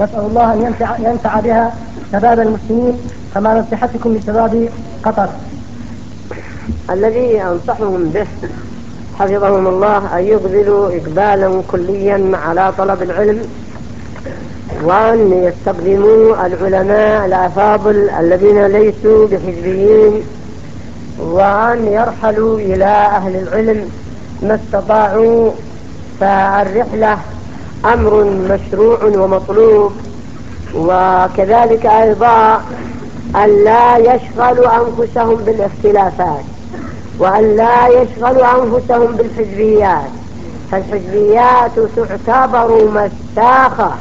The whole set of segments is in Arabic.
نسأل الله أن ينفع, ينفع بها شباب المسلمين كما نصيحتكم لشباب قطر. الذي أنصحهم به حفظهم الله أن يقبلوا إقبالا كليا على طلب العلم وأن يستخدموا العلماء الأفاضل الذين ليسوا بحزبيين وأن يرحلوا إلى أهل العلم ما استطاعوا فالرحلة أمر مشروع ومطلوب. وكذلك أيضا أن لا يشغلوا أنفسهم بالاختلافات وأن لا يشغلوا أنفسهم بالحزبيات. فالحزبيات تعتبر مساخة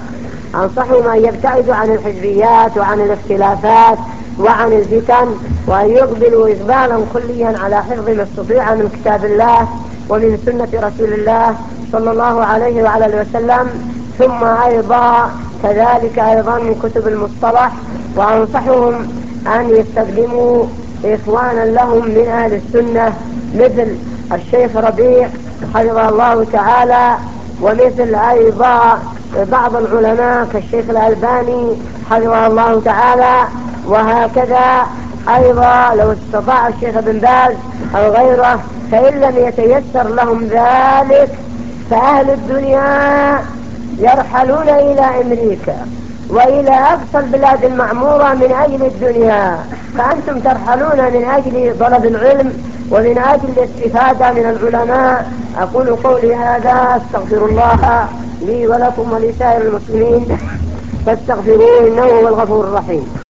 أنصحهم أن يبتعدوا عن الحزبيات وعن الاختلافات وعن الفتن وأن يقبلوا إقبالا كليا على حفظ ما استطيع من كتاب الله ومن سنة رسول الله صلى الله عليه وعلى وسلم. ثم أيضا كذلك أيضا من كتب المصطلح وأنصحهم أن يستخدموا إخوانا لهم من أهل السنة مثل الشيخ ربيع حفظه الله تعالى ومثل أيضا بعض العلماء كالشيخ الألباني حفظه الله تعالى. وهكذا أيضا لو استطاع الشيخ ابن باز أو غيره فإن لم يتيسر لهم ذلك فأهل الدنيا يرحلون إلى أمريكا وإلى أقصى البلاد المعمورة من أجل الدنيا. فأنتم ترحلون من أجل طلب العلم ومن أجل الاستفادة من العلماء. أقول قولي هذا أستغفر الله لي ولكم ولسائر المسلمين. فاستغفروه إنه هو الغفور الرحيم.